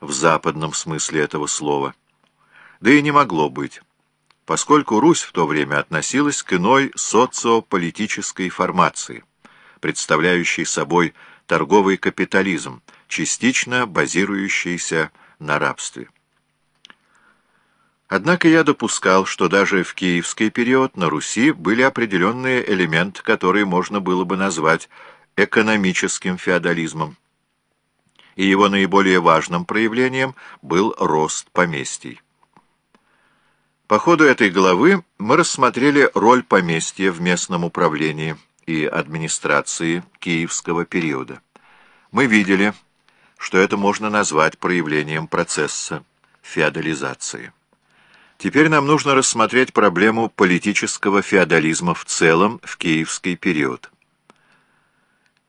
в западном смысле этого слова. Да и не могло быть, поскольку Русь в то время относилась к иной социополитической формации, представляющей собой торговый капитализм, частично базирующийся на рабстве. Однако я допускал, что даже в киевский период на Руси были определенные элементы, которые можно было бы назвать экономическим феодализмом. И его наиболее важным проявлением был рост поместий. По ходу этой главы мы рассмотрели роль поместья в местном управлении и администрации киевского периода. Мы видели, что это можно назвать проявлением процесса феодализации. Теперь нам нужно рассмотреть проблему политического феодализма в целом в киевский период.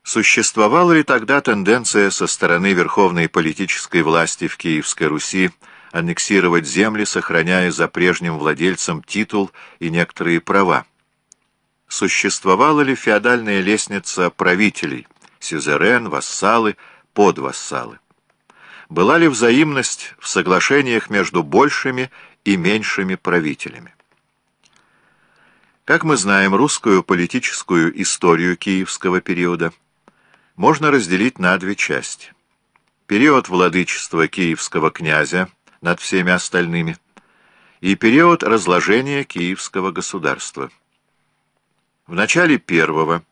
Существовала ли тогда тенденция со стороны верховной политической власти в Киевской Руси аннексировать земли, сохраняя за прежним владельцем титул и некоторые права? Существовала ли феодальная лестница правителей, сюзерен, вассалы, подвассалы? Была ли взаимность в соглашениях между большими и меньшими правителями. Как мы знаем, русскую политическую историю киевского периода можно разделить на две части. Период владычества киевского князя над всеми остальными и период разложения киевского государства. В начале первого,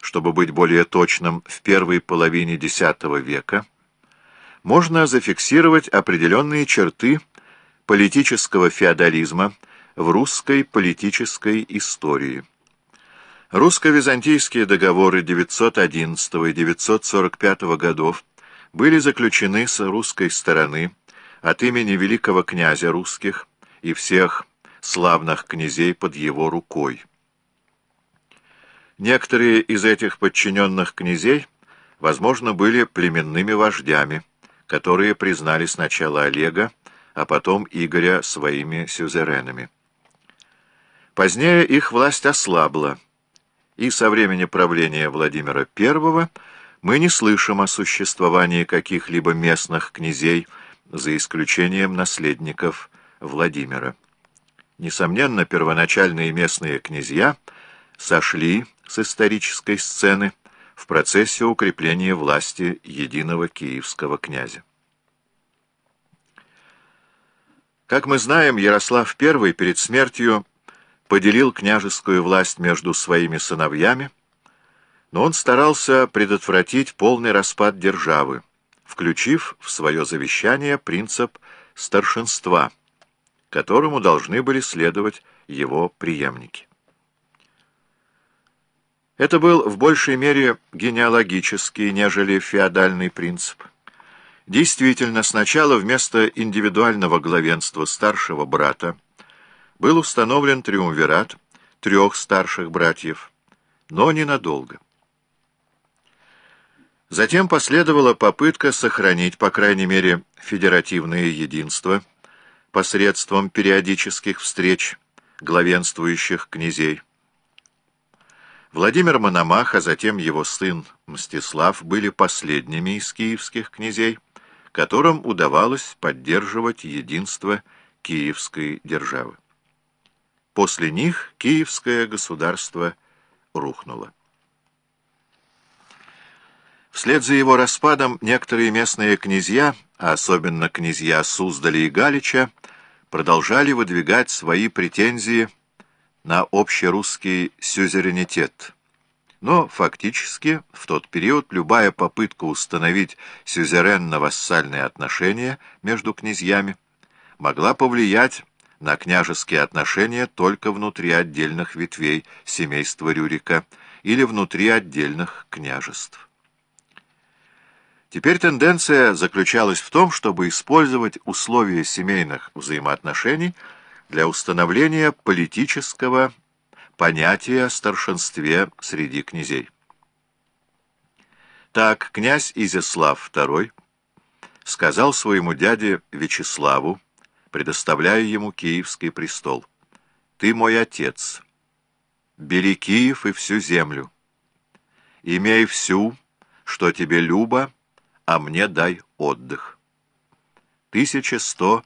чтобы быть более точным, в первой половине X века, можно зафиксировать определенные черты политического феодализма в русской политической истории. Русско-византийские договоры 911 и 945 годов были заключены с русской стороны от имени великого князя русских и всех славных князей под его рукой. Некоторые из этих подчиненных князей, возможно, были племенными вождями, которые признали сначала Олега, а потом Игоря своими сюзеренами. Позднее их власть ослабла, и со времени правления Владимира I мы не слышим о существовании каких-либо местных князей, за исключением наследников Владимира. Несомненно, первоначальные местные князья сошли с исторической сцены в процессе укрепления власти единого киевского князя. Как мы знаем, Ярослав I перед смертью поделил княжескую власть между своими сыновьями, но он старался предотвратить полный распад державы, включив в свое завещание принцип старшинства, которому должны были следовать его преемники. Это был в большей мере генеалогический, нежели феодальный принцип – Действительно, сначала вместо индивидуального главенства старшего брата был установлен триумвират трех старших братьев, но ненадолго. Затем последовала попытка сохранить, по крайней мере, федеративное единство посредством периодических встреч главенствующих князей. Владимир Мономах, а затем его сын Мстислав были последними из киевских князей, которым удавалось поддерживать единство киевской державы. После них киевское государство рухнуло. Вслед за его распадом некоторые местные князья, а особенно князья Суздаля и Галича, продолжали выдвигать свои претензии на общерусский сюзеренитет – но фактически в тот период любая попытка установить сюзеренно-вассальные отношения между князьями могла повлиять на княжеские отношения только внутри отдельных ветвей семейства Рюрика или внутри отдельных княжеств. Теперь тенденция заключалась в том, чтобы использовать условия семейных взаимоотношений для установления политического понятие о старшинстве среди князей. Так князь Изяслав II сказал своему дяде Вячеславу, предоставляя ему Киевский престол, «Ты мой отец, бери Киев и всю землю, имей всю, что тебе любо, а мне дай отдых». 1100